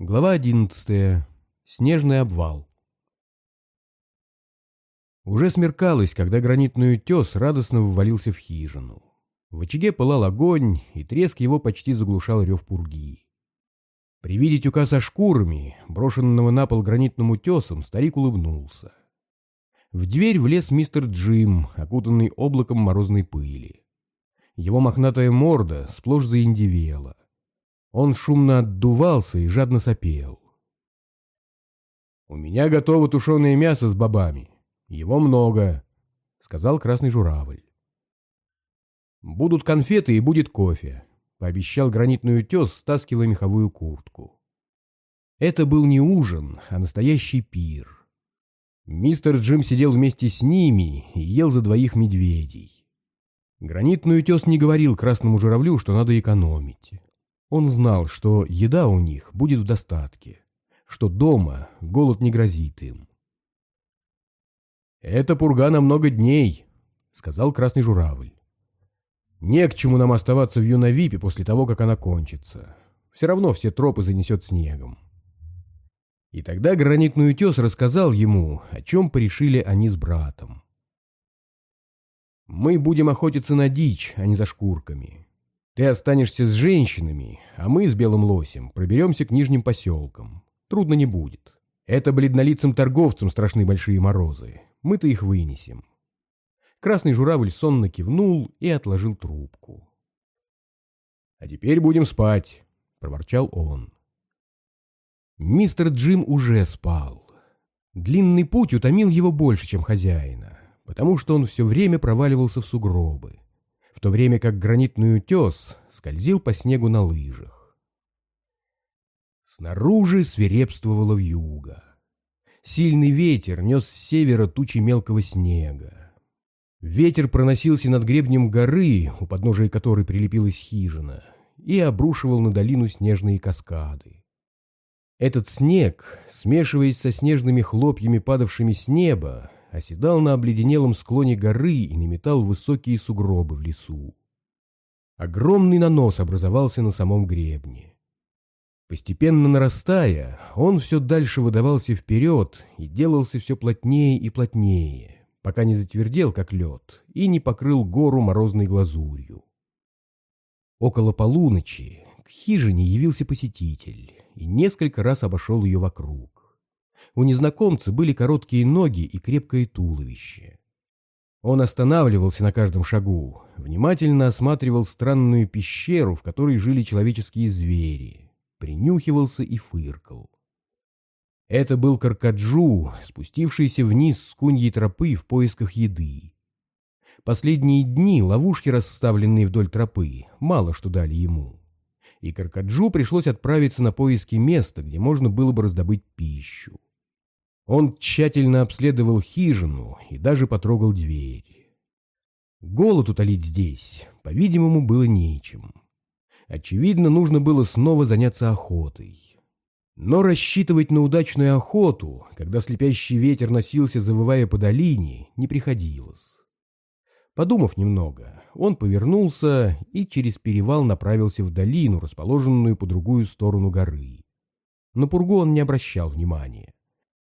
Глава одиннадцатая. Снежный обвал. Уже смеркалось, когда гранитный утес радостно ввалился в хижину. В очаге пылал огонь, и треск его почти заглушал рев пурги. При виде тюка со шкурами, брошенного на пол гранитным утесом, старик улыбнулся. В дверь влез мистер Джим, окутанный облаком морозной пыли. Его мохнатая морда сплошь заиндивела. Он шумно отдувался и жадно сопел. «У меня готово тушеное мясо с бобами. Его много», — сказал красный журавль. «Будут конфеты и будет кофе», — пообещал гранитный утес, стаскивая меховую куртку. Это был не ужин, а настоящий пир. Мистер Джим сидел вместе с ними и ел за двоих медведей. Гранитный утес не говорил красному журавлю, что надо экономить. Он знал, что еда у них будет в достатке, что дома голод не грозит им. «Это пурга на много дней», — сказал красный журавль. «Не к чему нам оставаться в Юнавипе после того, как она кончится. Все равно все тропы занесет снегом». И тогда гранитный утес рассказал ему, о чем порешили они с братом. «Мы будем охотиться на дичь, а не за шкурками. Ты останешься с женщинами, а мы с белым лосем проберемся к нижним поселкам. Трудно не будет. Это бледнолицым торговцам страшны большие морозы. Мы-то их вынесем. Красный журавль сонно кивнул и отложил трубку. «А теперь будем спать», — проворчал он. Мистер Джим уже спал. Длинный путь утомил его больше, чем хозяина, потому что он все время проваливался в сугробы то время как гранитный утес скользил по снегу на лыжах. Снаружи свирепствовало вьюга. Сильный ветер нес с севера тучи мелкого снега. Ветер проносился над гребнем горы, у подножия которой прилепилась хижина, и обрушивал на долину снежные каскады. Этот снег, смешиваясь со снежными хлопьями, падавшими с неба, оседал на обледенелом склоне горы и наметал высокие сугробы в лесу. Огромный нанос образовался на самом гребне. Постепенно нарастая, он все дальше выдавался вперед и делался все плотнее и плотнее, пока не затвердел, как лед, и не покрыл гору морозной глазурью. Около полуночи к хижине явился посетитель и несколько раз обошел ее вокруг. У незнакомца были короткие ноги и крепкое туловище. Он останавливался на каждом шагу, внимательно осматривал странную пещеру, в которой жили человеческие звери, принюхивался и фыркал. Это был Каркаджу, спустившийся вниз с куньей тропы в поисках еды. Последние дни ловушки, расставленные вдоль тропы, мало что дали ему. И Каркаджу пришлось отправиться на поиски места, где можно было бы раздобыть пищу. Он тщательно обследовал хижину и даже потрогал дверь. Голод утолить здесь, по-видимому, было нечем. Очевидно, нужно было снова заняться охотой. Но рассчитывать на удачную охоту, когда слепящий ветер носился, завывая по долине, не приходилось. Подумав немного, он повернулся и через перевал направился в долину, расположенную по другую сторону горы. На пургу он не обращал внимания.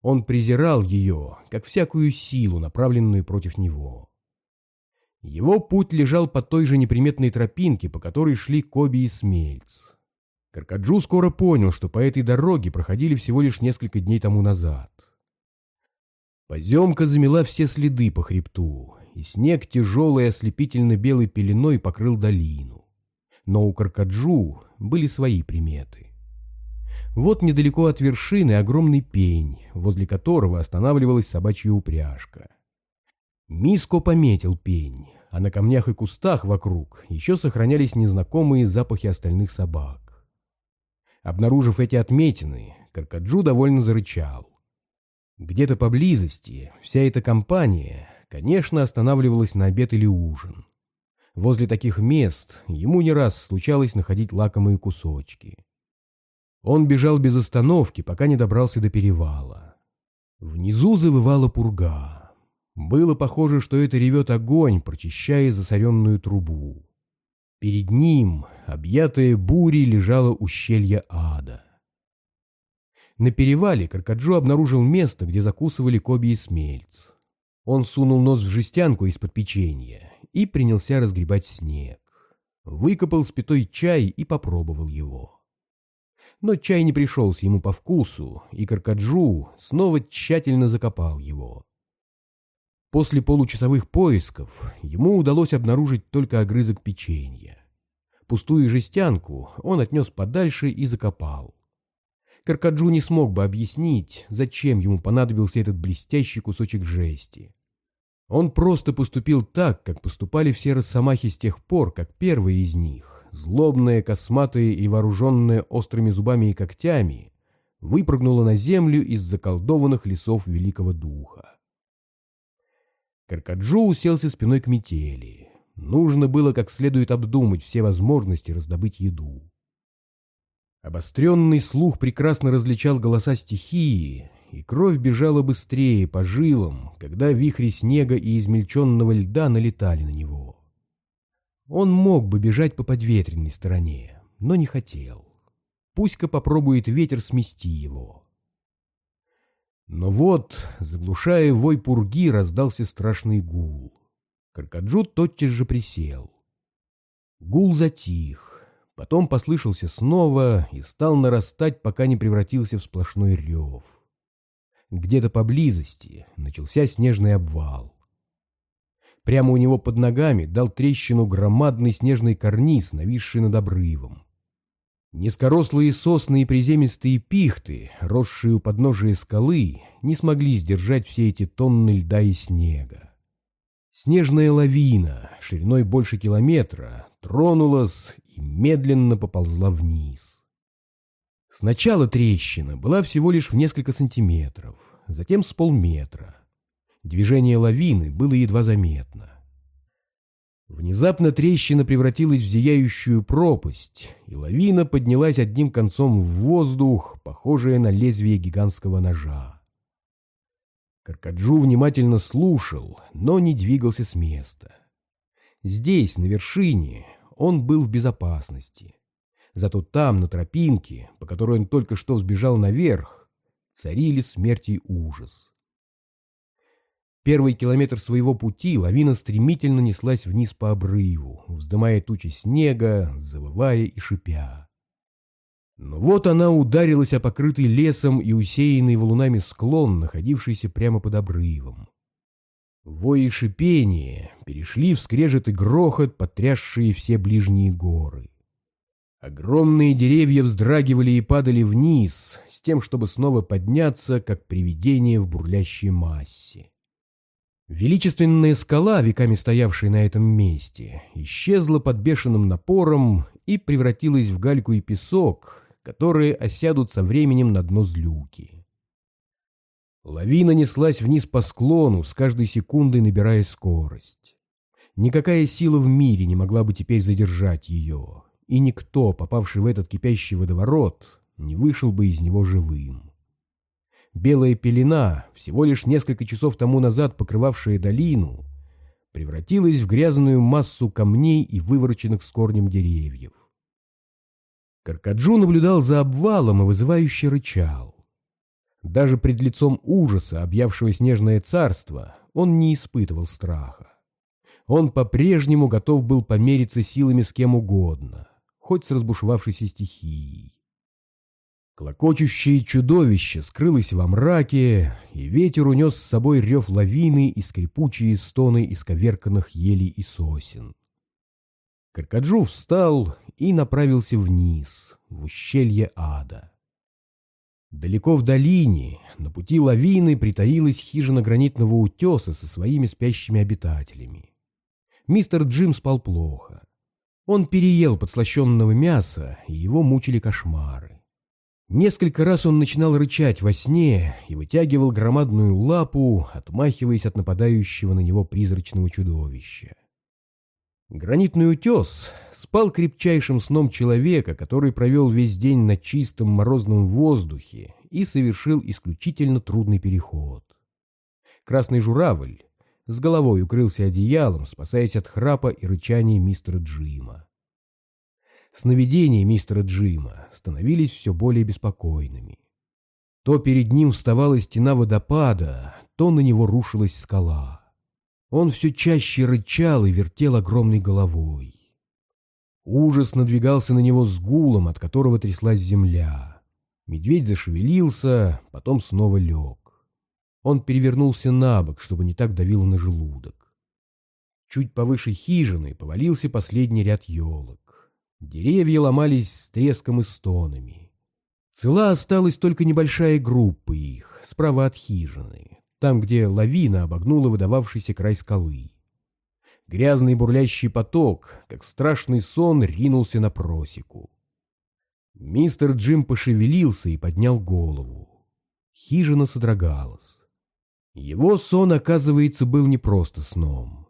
Он презирал ее, как всякую силу, направленную против него. Его путь лежал по той же неприметной тропинке, по которой шли Коби и Смельц. Каркаджу скоро понял, что по этой дороге проходили всего лишь несколько дней тому назад. Поземка замела все следы по хребту, и снег тяжелой ослепительно-белой пеленой покрыл долину. Но у Каркаджу были свои приметы. Вот недалеко от вершины огромный пень, возле которого останавливалась собачья упряжка. Миско пометил пень, а на камнях и кустах вокруг еще сохранялись незнакомые запахи остальных собак. Обнаружив эти отметины, Каркаджу довольно зарычал. Где-то поблизости вся эта компания, конечно, останавливалась на обед или ужин. Возле таких мест ему не раз случалось находить лакомые кусочки. Он бежал без остановки, пока не добрался до перевала. Внизу завывала пурга. Было похоже, что это ревет огонь, прочищая засоренную трубу. Перед ним, объятое бурей, лежало ущелье ада. На перевале Каркаджо обнаружил место, где закусывали Коби и Смельц. Он сунул нос в жестянку из-под печенья и принялся разгребать снег. Выкопал спитой чай и попробовал его. Но чай не пришелся ему по вкусу, и Каркаджу снова тщательно закопал его. После получасовых поисков ему удалось обнаружить только огрызок печенья. Пустую жестянку он отнес подальше и закопал. Каркаджу не смог бы объяснить, зачем ему понадобился этот блестящий кусочек жести. Он просто поступил так, как поступали все росомахи с тех пор, как первые из них, злобные, косматые и вооруженные острыми зубами и когтями, выпрыгнула на землю из заколдованных лесов Великого Духа. Каркаджу уселся спиной к метели. Нужно было как следует обдумать все возможности раздобыть еду. Обостренный слух прекрасно различал голоса стихии, и кровь бежала быстрее по жилам, когда вихри снега и измельченного льда налетали на него. Он мог бы бежать по подветренной стороне, но не хотел. Пусть-ка попробует ветер смести его. Но вот, заглушая вой пурги, раздался страшный гул. Каркаджу тотчас же присел. Гул затих. Потом послышался снова и стал нарастать, пока не превратился в сплошной рев. Где-то поблизости начался снежный обвал. Прямо у него под ногами дал трещину громадный снежный карниз, нависший над обрывом. Низкорослые сосны и приземистые пихты, росшие у подножия скалы, не смогли сдержать все эти тонны льда и снега. Снежная лавина, шириной больше километра, тронулась и медленно поползла вниз. Сначала трещина была всего лишь в несколько сантиметров, затем с полметра. Движение лавины было едва заметно. Внезапно трещина превратилась в зияющую пропасть, и лавина поднялась одним концом в воздух, похожее на лезвие гигантского ножа. Каркаджу внимательно слушал, но не двигался с места. Здесь, на вершине, он был в безопасности. Зато там, на тропинке, по которой он только что сбежал наверх, царили смерть и ужас. Первый километр своего пути лавина стремительно неслась вниз по обрыву, вздымая тучи снега, завывая и шипя. Но вот она ударилась о покрытый лесом и усеянный валунами склон, находившийся прямо под обрывом. Вой и шипение перешли в скрежет и грохот, потрясшие все ближние горы. Огромные деревья вздрагивали и падали вниз, с тем, чтобы снова подняться, как привидение в бурлящей массе. Величественная скала, веками стоявшая на этом месте, исчезла под бешеным напором и превратилась в гальку и песок, которые осядут со временем на дно злюки. Лавина неслась вниз по склону, с каждой секундой набирая скорость. Никакая сила в мире не могла бы теперь задержать ее, и никто, попавший в этот кипящий водоворот, не вышел бы из него живым. Белая пелена, всего лишь несколько часов тому назад покрывавшая долину, превратилась в грязную массу камней и вывороченных с корнем деревьев. Каркаджу наблюдал за обвалом и вызывающе рычал. Даже пред лицом ужаса, объявшего снежное царство, он не испытывал страха. Он по-прежнему готов был помериться силами с кем угодно, хоть с разбушевавшейся стихией. Клокочущее чудовище скрылось во мраке, и ветер унес с собой рев лавины и скрипучие стоны исковерканных елей и сосен. Каркаджу встал и направился вниз, в ущелье ада. Далеко в долине, на пути лавины, притаилась хижина гранитного утеса со своими спящими обитателями. Мистер Джим спал плохо. Он переел подслащенного мяса, и его мучили кошмары. Несколько раз он начинал рычать во сне и вытягивал громадную лапу, отмахиваясь от нападающего на него призрачного чудовища. Гранитный утес спал крепчайшим сном человека, который провел весь день на чистом морозном воздухе и совершил исключительно трудный переход. Красный журавль с головой укрылся одеялом, спасаясь от храпа и рычания мистера Джима. Сновидения мистера Джима становились все более беспокойными. То перед ним вставала стена водопада, то на него рушилась скала. Он все чаще рычал и вертел огромной головой. Ужас надвигался на него с гулом, от которого тряслась земля. Медведь зашевелился, потом снова лег. Он перевернулся на бок, чтобы не так давило на желудок. Чуть повыше хижины повалился последний ряд елок. Деревья ломались с треском и стонами. Цела осталась только небольшая группа их, справа от хижины, там, где лавина обогнула выдававшийся край скалы. Грязный бурлящий поток, как страшный сон, ринулся на просеку. Мистер Джим пошевелился и поднял голову. Хижина содрогалась. Его сон, оказывается, был не просто сном.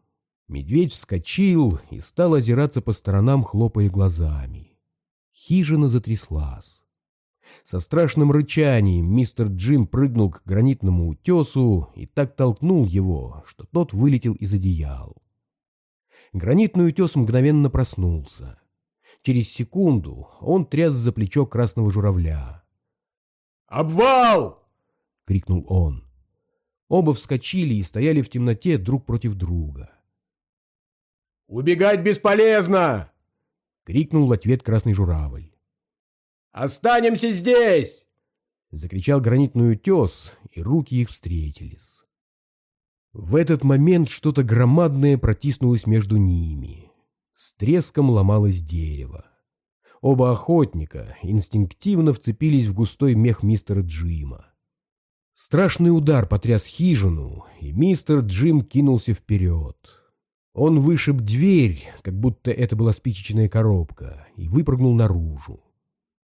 Медведь вскочил и стал озираться по сторонам, хлопая глазами. Хижина затряслась. Со страшным рычанием мистер Джим прыгнул к гранитному утесу и так толкнул его, что тот вылетел из одеял. Гранитный утес мгновенно проснулся. Через секунду он тряс за плечо красного журавля. «Обвал!» — крикнул он. Оба вскочили и стояли в темноте друг против друга. «Убегать бесполезно!» — крикнул в ответ красный журавль. «Останемся здесь!» — закричал гранитный утес, и руки их встретились. В этот момент что-то громадное протиснулось между ними. С треском ломалось дерево. Оба охотника инстинктивно вцепились в густой мех мистера Джима. Страшный удар потряс хижину, и мистер Джим кинулся вперед. Он вышиб дверь, как будто это была спичечная коробка, и выпрыгнул наружу.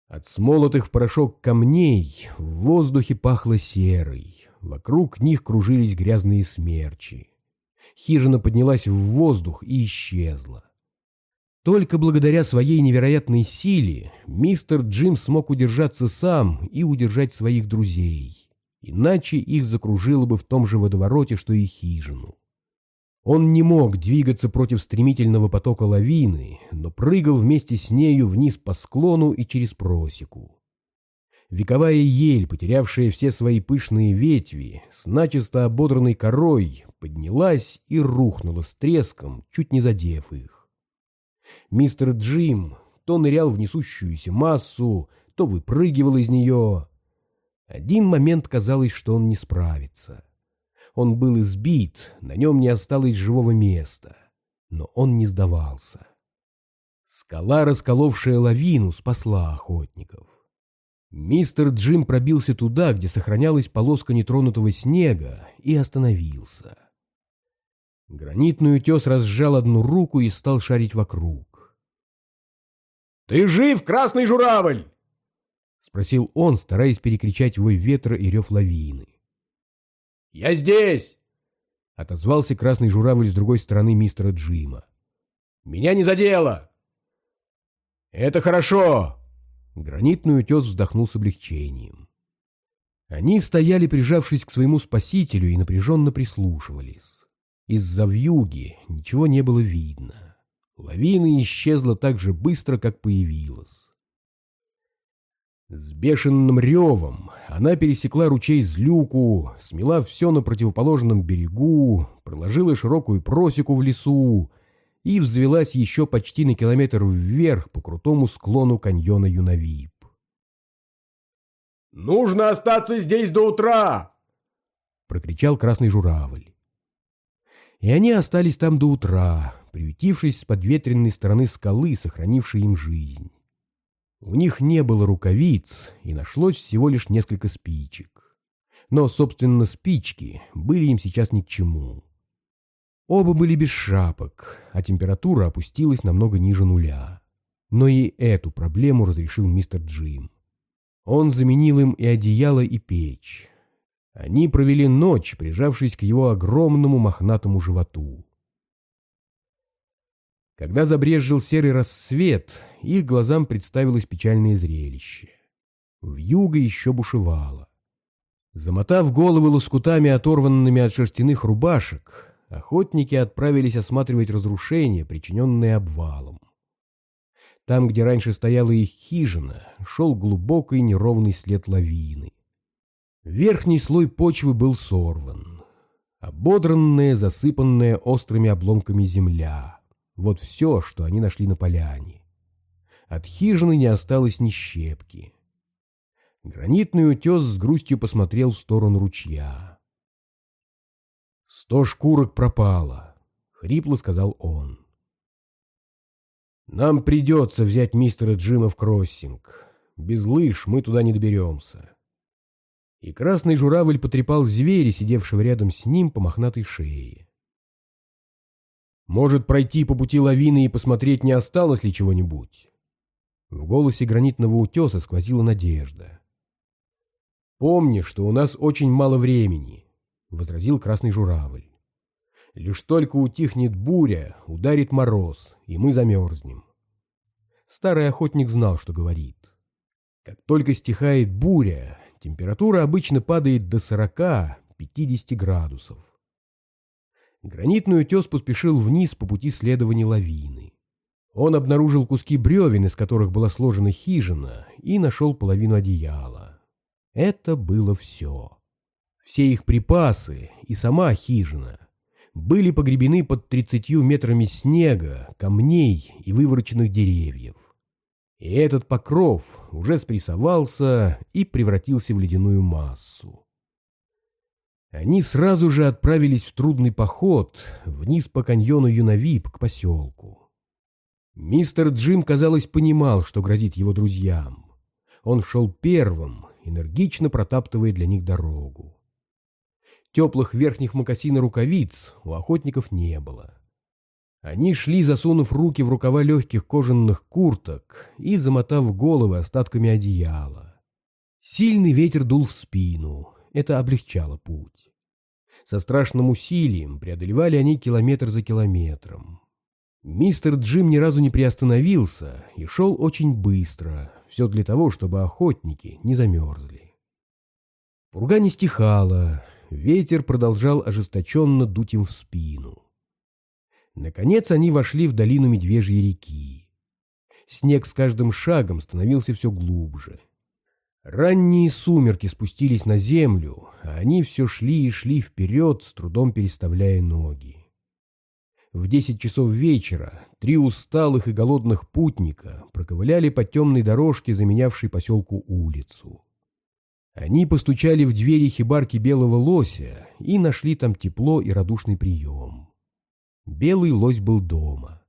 От смолотых в порошок камней в воздухе пахло серой, вокруг них кружились грязные смерчи. Хижина поднялась в воздух и исчезла. Только благодаря своей невероятной силе мистер Джим смог удержаться сам и удержать своих друзей иначе их закружило бы в том же водовороте, что и хижину. Он не мог двигаться против стремительного потока лавины, но прыгал вместе с нею вниз по склону и через просеку. Вековая ель, потерявшая все свои пышные ветви, с начисто ободранной корой, поднялась и рухнула с треском, чуть не задев их. Мистер Джим то нырял в несущуюся массу, то выпрыгивал из нее, один момент казалось, что он не справится. Он был избит, на нем не осталось живого места. Но он не сдавался. Скала, расколовшая лавину, спасла охотников. Мистер Джим пробился туда, где сохранялась полоска нетронутого снега, и остановился. Гранитный утес разжал одну руку и стал шарить вокруг. «Ты жив, красный журавль?» — спросил он, стараясь перекричать вой ветра и рев лавины. «Я здесь!» — отозвался красный журавль с другой стороны мистера Джима. «Меня не задело!» «Это хорошо!» Гранитный утес вздохнул с облегчением. Они стояли, прижавшись к своему спасителю, и напряженно прислушивались. Из-за вьюги ничего не было видно. Лавина исчезла так же быстро, как появилась. С бешеным ревом она пересекла ручей Злюку, смела все на противоположном берегу, проложила широкую просеку в лесу и взвелась еще почти на километр вверх по крутому склону каньона Юнавип. «Нужно остаться здесь до утра!» — прокричал красный журавль. И они остались там до утра, приютившись с подветренной стороны скалы, сохранившей им жизнь. У них не было рукавиц, и нашлось всего лишь несколько спичек. Но, собственно, спички были им сейчас ни к чему. Оба были без шапок, а температура опустилась намного ниже нуля. Но и эту проблему разрешил мистер Джим. Он заменил им и одеяло, и печь. Они провели ночь, прижавшись к его огромному мохнатому животу. Когда забрезжил серый рассвет, их глазам представилось печальное зрелище. В юго еще бушевало. Замотав головы лоскутами, оторванными от шерстяных рубашек, охотники отправились осматривать разрушения, причиненные обвалом. Там, где раньше стояла их хижина, шел глубокий неровный след лавины. Верхний слой почвы был сорван. Ободранная, засыпанная острыми обломками земля. Вот все, что они нашли на поляне. От хижины не осталось ни щепки. Гранитный утес с грустью посмотрел в сторону ручья. «Сто шкурок пропало», — хрипло сказал он. «Нам придется взять мистера Джима в кроссинг. Без лыж мы туда не доберемся». И красный журавль потрепал зверя, сидевшего рядом с ним по мохнатой шее. «Может, пройти по пути лавины и посмотреть, не осталось ли чего-нибудь?» В голосе гранитного утеса сквозила надежда. «Помни, что у нас очень мало времени», — возразил красный журавль. «Лишь только утихнет буря, ударит мороз, и мы замерзнем». Старый охотник знал, что говорит. Как только стихает буря, температура обычно падает до 40-50 градусов. Гранитный утес поспешил вниз по пути следования лавины. Он обнаружил куски бревен, из которых была сложена хижина, и нашел половину одеяла. Это было все. Все их припасы и сама хижина были погребены под тридцатью метрами снега, камней и вывороченных деревьев. И этот покров уже спрессовался и превратился в ледяную массу. Они сразу же отправились в трудный поход вниз по каньону Юнавип к поселку. Мистер Джим, казалось, понимал, что грозит его друзьям. Он шел первым, энергично протаптывая для них дорогу. Теплых верхних мокасин и рукавиц у охотников не было. Они шли, засунув руки в рукава легких кожаных курток и замотав головы остатками одеяла. Сильный ветер дул в спину, это облегчало путь. Со страшным усилием преодолевали они километр за километром. Мистер Джим ни разу не приостановился и шел очень быстро, все для того, чтобы охотники не замерзли. Пурга не стихала, ветер продолжал ожесточенно дуть им в спину. Наконец они вошли в долину Медвежьей реки. Снег с каждым шагом становился все глубже. Ранние сумерки спустились на землю, а они все шли и шли вперед, с трудом переставляя ноги. В десять часов вечера три усталых и голодных путника проковыляли по темной дорожке, заменявшей поселку улицу. Они постучали в двери хибарки белого лося и нашли там тепло и радушный прием. Белый лось был дома.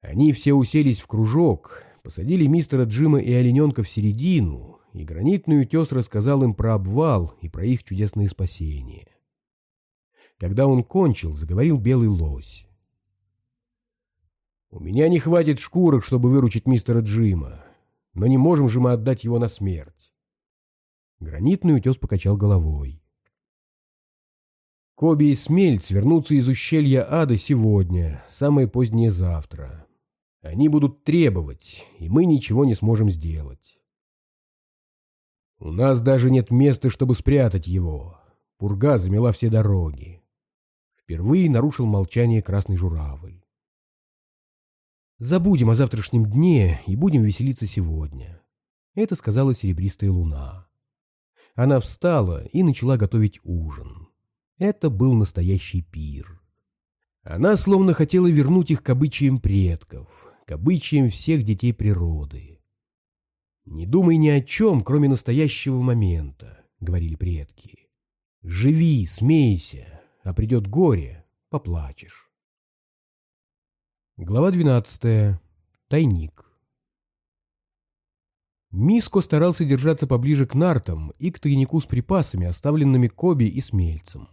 Они все уселись в кружок, посадили мистера Джима и олененка в середину, и гранитный утес рассказал им про обвал и про их чудесное спасение. Когда он кончил, заговорил белый лось. «У меня не хватит шкурок, чтобы выручить мистера Джима, но не можем же мы отдать его на смерть». Гранитный утес покачал головой. Коби и Смельц вернутся из ущелья ада сегодня, самое позднее завтра. Они будут требовать, и мы ничего не сможем сделать. У нас даже нет места, чтобы спрятать его. Пурга замела все дороги. Впервые нарушил молчание красный журавль. Забудем о завтрашнем дне и будем веселиться сегодня. Это сказала серебристая луна. Она встала и начала готовить ужин. Это был настоящий пир. Она словно хотела вернуть их к обычаям предков, к обычаям всех детей природы. «Не думай ни о чем, кроме настоящего момента», — говорили предки. «Живи, смейся, а придет горе, поплачешь». Глава 12. Тайник. Миско старался держаться поближе к нартам и к тайнику с припасами, оставленными Коби и Смельцем.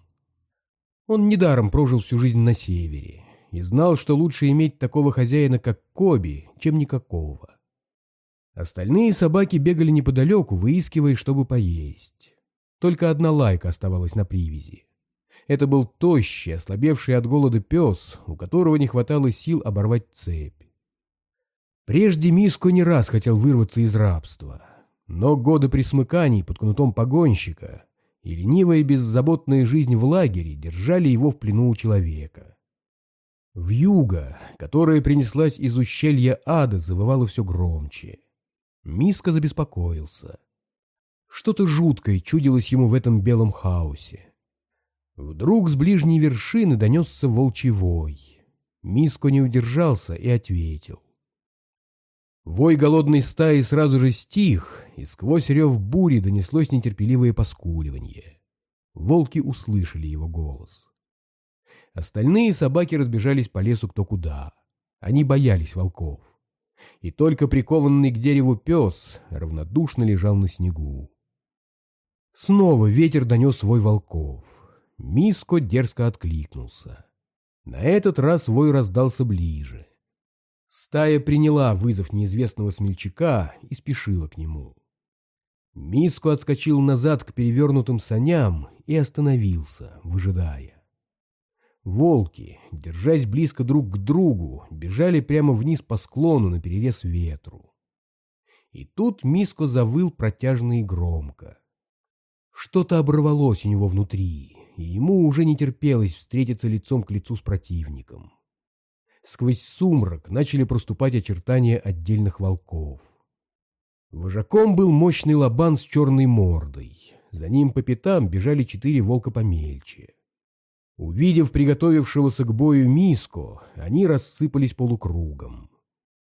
Он недаром прожил всю жизнь на севере и знал, что лучше иметь такого хозяина, как Коби, чем никакого. Остальные собаки бегали неподалеку, выискивая, чтобы поесть. Только одна лайка оставалась на привязи. Это был тощий, ослабевший от голода пес, у которого не хватало сил оборвать цепь. Прежде Миско не раз хотел вырваться из рабства, но годы присмыканий под кнутом погонщика и ленивая беззаботная жизнь в лагере держали его в плену у человека. Вьюга, которая принеслась из ущелья ада, завывала все громче. Миска забеспокоился. Что-то жуткое чудилось ему в этом белом хаосе. Вдруг с ближней вершины донесся волчий вой. Миско не удержался и ответил. Вой голодной стаи сразу же стих, и сквозь рев бури донеслось нетерпеливое поскуливание. Волки услышали его голос. Остальные собаки разбежались по лесу кто куда. Они боялись волков. И только прикованный к дереву пес равнодушно лежал на снегу. Снова ветер донес свой волков. Миско дерзко откликнулся. На этот раз вой раздался ближе. Стая приняла вызов неизвестного смельчака и спешила к нему. Миско отскочил назад к перевернутым саням и остановился, выжидая. Волки, держась близко друг к другу, бежали прямо вниз по склону на перерез ветру. И тут Миско завыл протяжно и громко. Что-то оборвалось у него внутри, и ему уже не терпелось встретиться лицом к лицу с противником. Сквозь сумрак начали проступать очертания отдельных волков. Вожаком был мощный лобан с черной мордой. За ним по пятам бежали четыре волка помельче. Увидев приготовившегося к бою миску, они рассыпались полукругом.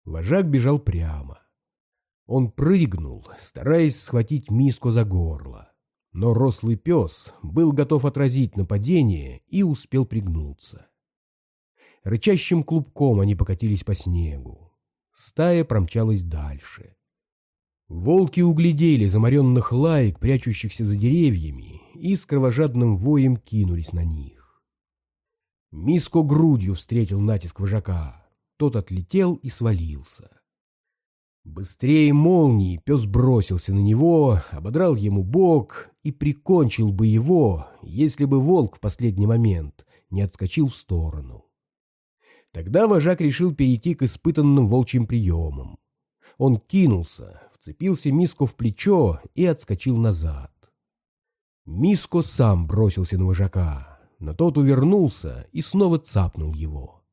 Вожак бежал прямо. Он прыгнул, стараясь схватить миску за горло. Но рослый пес был готов отразить нападение и успел пригнуться. Рычащим клубком они покатились по снегу. Стая промчалась дальше. Волки углядели заморенных лаек, прячущихся за деревьями, и с кровожадным воем кинулись на них. Миско грудью встретил натиск вожака. Тот отлетел и свалился. Быстрее молнии пес бросился на него, ободрал ему бок и прикончил бы его, если бы волк в последний момент не отскочил в сторону. Тогда вожак решил перейти к испытанным волчьим приемам. Он кинулся, вцепился Миско в плечо и отскочил назад. Миско сам бросился на вожака, но тот увернулся и снова цапнул его.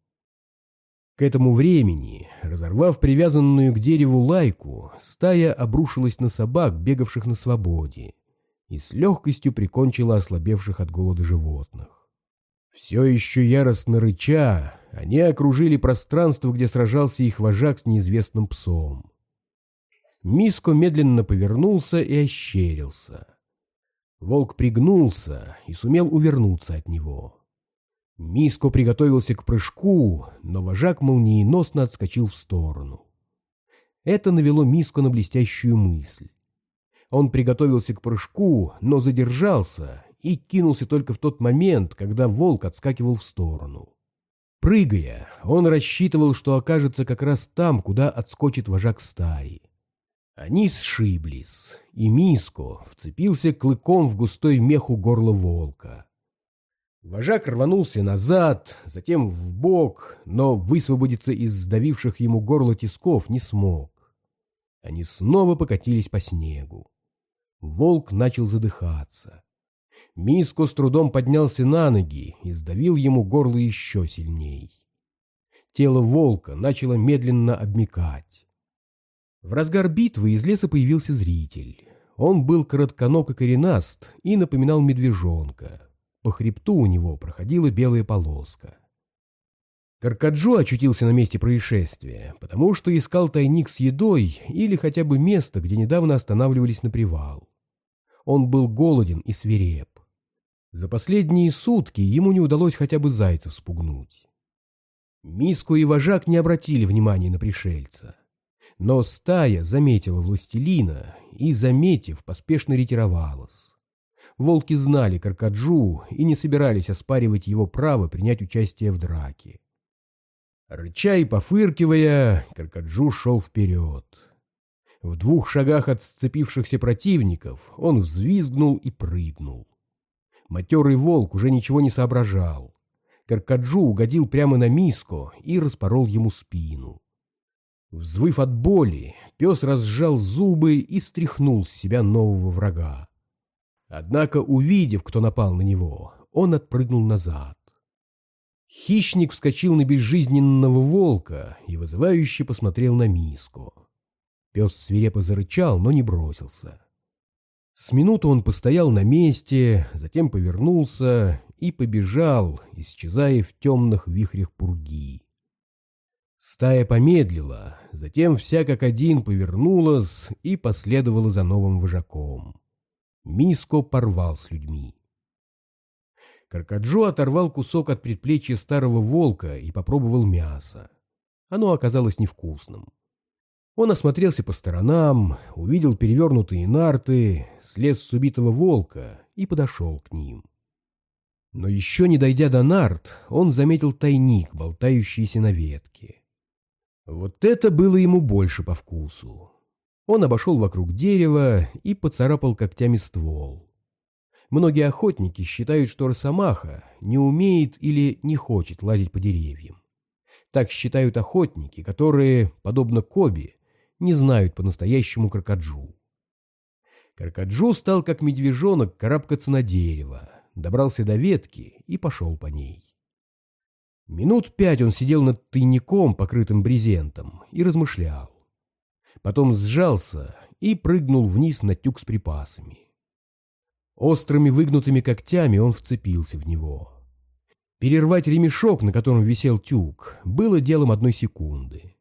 К этому времени, разорвав привязанную к дереву лайку, стая обрушилась на собак, бегавших на свободе, и с легкостью прикончила ослабевших от голода животных. Все еще яростно рыча, они окружили пространство, где сражался их вожак с неизвестным псом. Миско медленно повернулся и ощерился. Волк пригнулся и сумел увернуться от него. Миско приготовился к прыжку, но вожак молниеносно отскочил в сторону. Это навело Миско на блестящую мысль. Он приготовился к прыжку, но задержался и кинулся только в тот момент, когда волк отскакивал в сторону. Прыгая, он рассчитывал, что окажется как раз там, куда отскочит вожак стаи. Они сшиблись, и Миско вцепился клыком в густой мех у горла волка. Вожак рванулся назад, затем в бок, но высвободиться из сдавивших ему горло тисков не смог. Они снова покатились по снегу. Волк начал задыхаться. Миско с трудом поднялся на ноги и сдавил ему горло еще сильней. Тело волка начало медленно обмекать. В разгар битвы из леса появился зритель. Он был коротконог и коренаст и напоминал медвежонка. По хребту у него проходила белая полоска. Каркаджо очутился на месте происшествия, потому что искал тайник с едой или хотя бы место, где недавно останавливались на привал. Он был голоден и свиреп. За последние сутки ему не удалось хотя бы зайцев спугнуть. Миску и вожак не обратили внимания на пришельца. Но стая заметила властелина и, заметив, поспешно ретировалась волки знали Каркаджу и не собирались оспаривать его право принять участие в драке. Рыча и пофыркивая, Каркаджу шел вперед. В двух шагах от сцепившихся противников он взвизгнул и прыгнул. Матерый волк уже ничего не соображал. Каркаджу угодил прямо на миску и распорол ему спину. Взвыв от боли, пес разжал зубы и стряхнул с себя нового врага. Однако, увидев, кто напал на него, он отпрыгнул назад. Хищник вскочил на безжизненного волка и вызывающе посмотрел на миску. Пес свирепо зарычал, но не бросился. С минуту он постоял на месте, затем повернулся и побежал, исчезая в темных вихрях пурги. Стая помедлила, затем вся как один повернулась и последовала за новым вожаком. Миско порвал с людьми. Каркаджо оторвал кусок от предплечья старого волка и попробовал мясо. Оно оказалось невкусным. Он осмотрелся по сторонам, увидел перевернутые нарты, слез с убитого волка и подошел к ним. Но еще не дойдя до нарт, он заметил тайник, болтающийся на ветке. Вот это было ему больше по вкусу. Он обошел вокруг дерева и поцарапал когтями ствол. Многие охотники считают, что росомаха не умеет или не хочет лазить по деревьям. Так считают охотники, которые, подобно Коби, не знают по-настоящему крокоджу. Крокоджу стал, как медвежонок, карабкаться на дерево, добрался до ветки и пошел по ней. Минут пять он сидел над тайником, покрытым брезентом, и размышлял. Потом сжался и прыгнул вниз на тюк с припасами. Острыми выгнутыми когтями он вцепился в него. Перервать ремешок, на котором висел тюк, было делом одной секунды.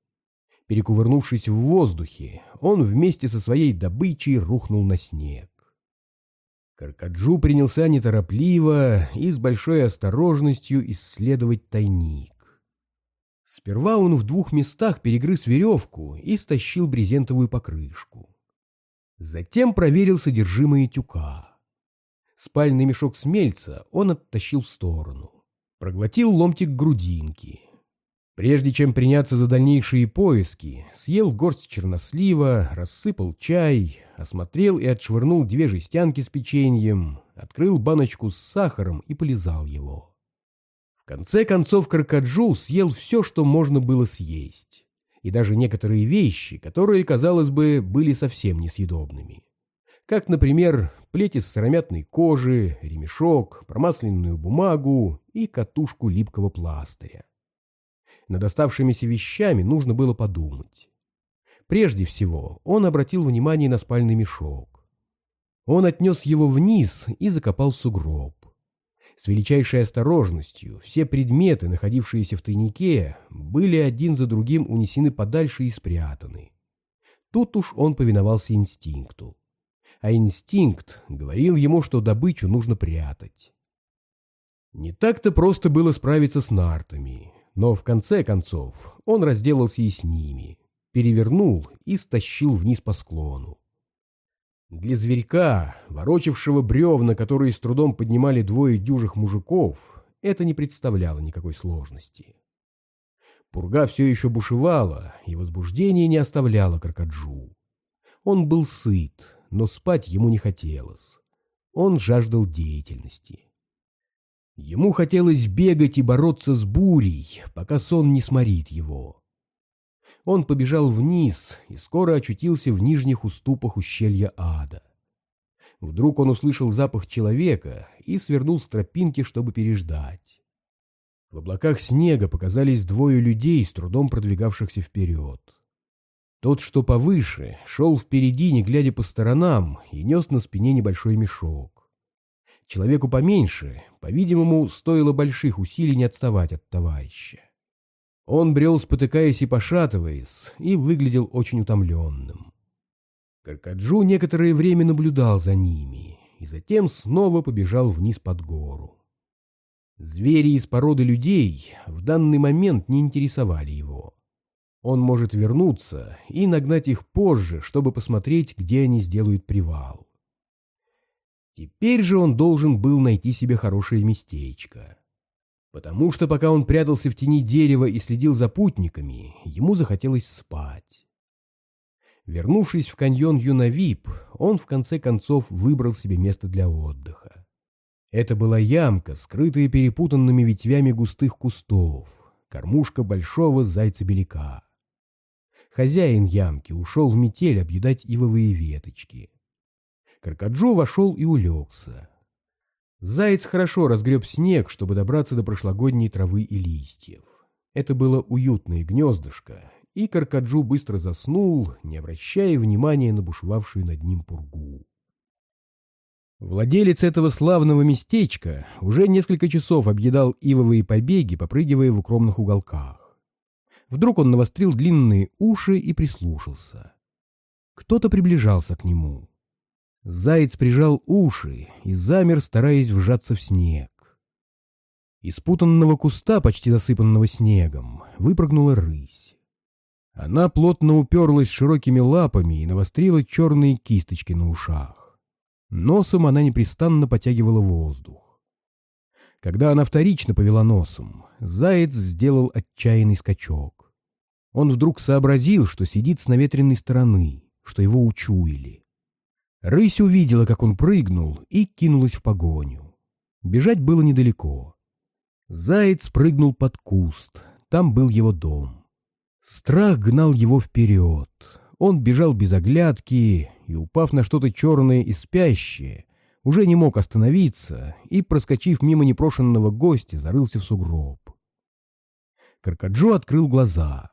Перекувырнувшись в воздухе, он вместе со своей добычей рухнул на снег. Каркаджу принялся неторопливо и с большой осторожностью исследовать тайник. Сперва он в двух местах перегрыз веревку и стащил брезентовую покрышку. Затем проверил содержимое тюка. Спальный мешок смельца он оттащил в сторону. Проглотил ломтик грудинки. Прежде чем приняться за дальнейшие поиски, съел горсть чернослива, рассыпал чай, осмотрел и отшвырнул две жестянки с печеньем, открыл баночку с сахаром и полизал его. В конце концов Каркаджу съел все, что можно было съесть, и даже некоторые вещи, которые, казалось бы, были совсем несъедобными. Как, например, плеть из сыромятной кожи, ремешок, промасленную бумагу и катушку липкого пластыря. Над оставшимися вещами нужно было подумать. Прежде всего, он обратил внимание на спальный мешок. Он отнес его вниз и закопал сугроб. С величайшей осторожностью все предметы, находившиеся в тайнике, были один за другим унесены подальше и спрятаны. Тут уж он повиновался инстинкту. А инстинкт говорил ему, что добычу нужно прятать. Не так-то просто было справиться с нартами, но в конце концов он разделался и с ними, перевернул и стащил вниз по склону. Для зверька, ворочавшего бревна, которые с трудом поднимали двое дюжих мужиков, это не представляло никакой сложности. Пурга все еще бушевала, и возбуждение не оставляло Кракаджу. Он был сыт, но спать ему не хотелось. Он жаждал деятельности. Ему хотелось бегать и бороться с бурей, пока сон не сморит его. Он побежал вниз и скоро очутился в нижних уступах ущелья ада. Вдруг он услышал запах человека и свернул с тропинки, чтобы переждать. В облаках снега показались двое людей, с трудом продвигавшихся вперед. Тот, что повыше, шел впереди, не глядя по сторонам, и нес на спине небольшой мешок. Человеку поменьше, по-видимому, стоило больших усилий не отставать от товарища. Он брел, спотыкаясь и пошатываясь, и выглядел очень утомленным. Каркаджу некоторое время наблюдал за ними, и затем снова побежал вниз под гору. Звери из породы людей в данный момент не интересовали его. Он может вернуться и нагнать их позже, чтобы посмотреть, где они сделают привал. Теперь же он должен был найти себе хорошее местечко. Потому что пока он прятался в тени дерева и следил за путниками, ему захотелось спать. Вернувшись в каньон Юнавип, он в конце концов выбрал себе место для отдыха. Это была ямка, скрытая перепутанными ветвями густых кустов, кормушка большого зайца-беляка. Хозяин ямки ушел в метель объедать ивовые веточки. Каркаджо вошел и улегся. Заяц хорошо разгреб снег, чтобы добраться до прошлогодней травы и листьев. Это было уютное гнездышко, и Каркаджу быстро заснул, не обращая внимания на бушевавшую над ним пургу. Владелец этого славного местечка уже несколько часов объедал ивовые побеги, попрыгивая в укромных уголках. Вдруг он навострил длинные уши и прислушался. Кто-то приближался к нему. Заяц прижал уши и замер, стараясь вжаться в снег. Из путанного куста, почти засыпанного снегом, выпрыгнула рысь. Она плотно уперлась широкими лапами и навострила черные кисточки на ушах. Носом она непрестанно потягивала воздух. Когда она вторично повела носом, заяц сделал отчаянный скачок. Он вдруг сообразил, что сидит с наветренной стороны, что его учуяли. Рысь увидела, как он прыгнул, и кинулась в погоню. Бежать было недалеко. Заяц прыгнул под куст, там был его дом. Страх гнал его вперед. Он бежал без оглядки и, упав на что-то черное и спящее, уже не мог остановиться и, проскочив мимо непрошенного гостя, зарылся в сугроб. Каркаджо открыл глаза.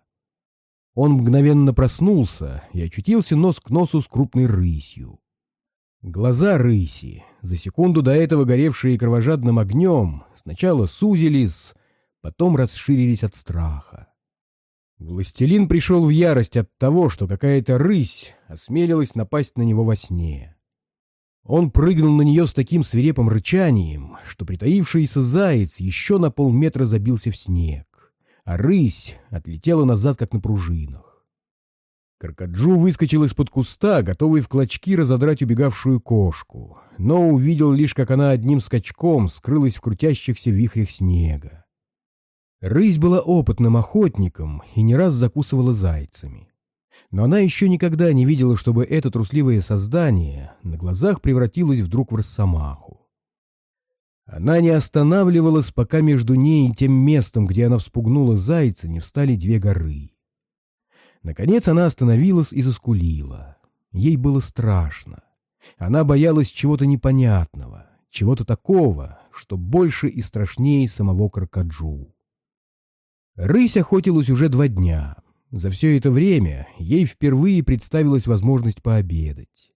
Он мгновенно проснулся и очутился нос к носу с крупной рысью. Глаза рыси, за секунду до этого горевшие кровожадным огнем, сначала сузились, потом расширились от страха. Властелин пришел в ярость от того, что какая-то рысь осмелилась напасть на него во сне. Он прыгнул на нее с таким свирепым рычанием, что притаившийся заяц еще на полметра забился в снег, а рысь отлетела назад, как на пружинах. Каркаджу выскочил из-под куста, готовый в клочки разодрать убегавшую кошку, но увидел лишь, как она одним скачком скрылась в крутящихся вихрях снега. Рысь была опытным охотником и не раз закусывала зайцами. Но она еще никогда не видела, чтобы это трусливое создание на глазах превратилось вдруг в росомаху. Она не останавливалась, пока между ней и тем местом, где она вспугнула зайца, не встали две горы. Наконец она остановилась и заскулила. Ей было страшно. Она боялась чего-то непонятного, чего-то такого, что больше и страшнее самого Кракаджу. Рысь охотилась уже два дня. За все это время ей впервые представилась возможность пообедать.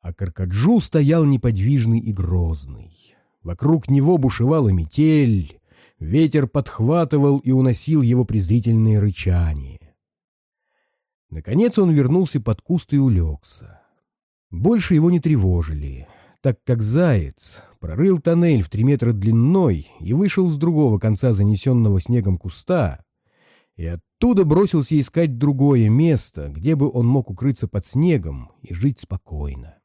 А Каркаджу стоял неподвижный и грозный. Вокруг него бушевала метель, ветер подхватывал и уносил его презрительные рычания. Наконец он вернулся под куст и улегся. Больше его не тревожили, так как заяц прорыл тоннель в три метра длиной и вышел с другого конца занесенного снегом куста, и оттуда бросился искать другое место, где бы он мог укрыться под снегом и жить спокойно.